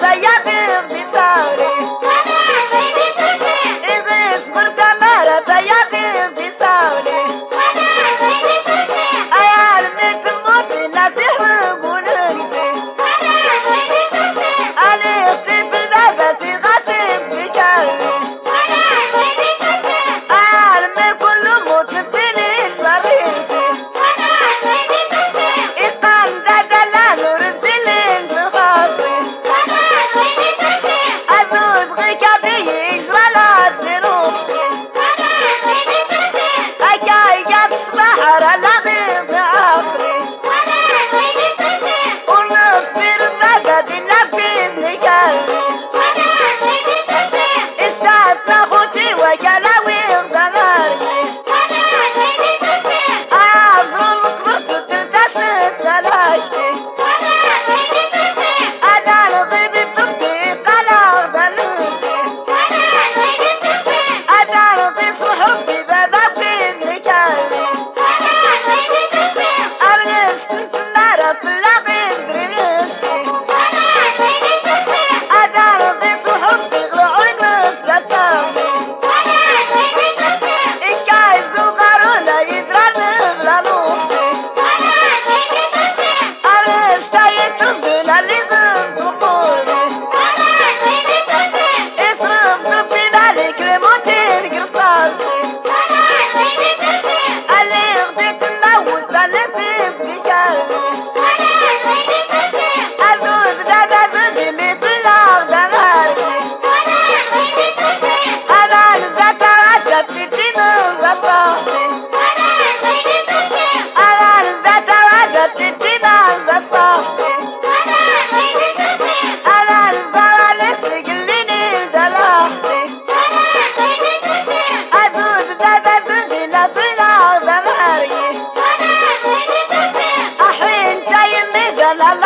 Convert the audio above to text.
I la la.